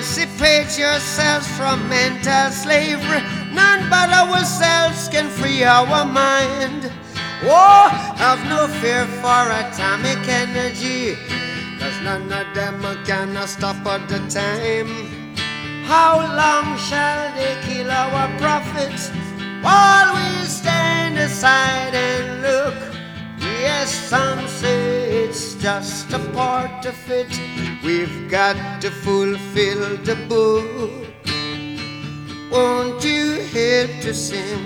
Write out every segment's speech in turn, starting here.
Emancipate yourselves from mental slavery. None but ourselves can free our mind. Oh, have no fear for atomic energy, cause none of them can stop at the time. How long shall they kill our prophets while we stand aside and look? Yes, some say it's just a part of it. We've got to fulfill the book. Won't you help to sing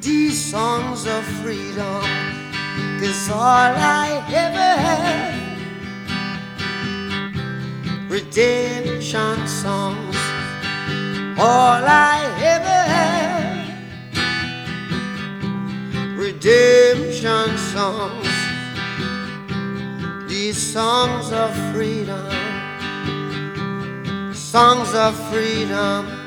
these songs of freedom? Cause all I ever had redemption songs, all I ever had redemption songs, these songs of freedom, songs of freedom.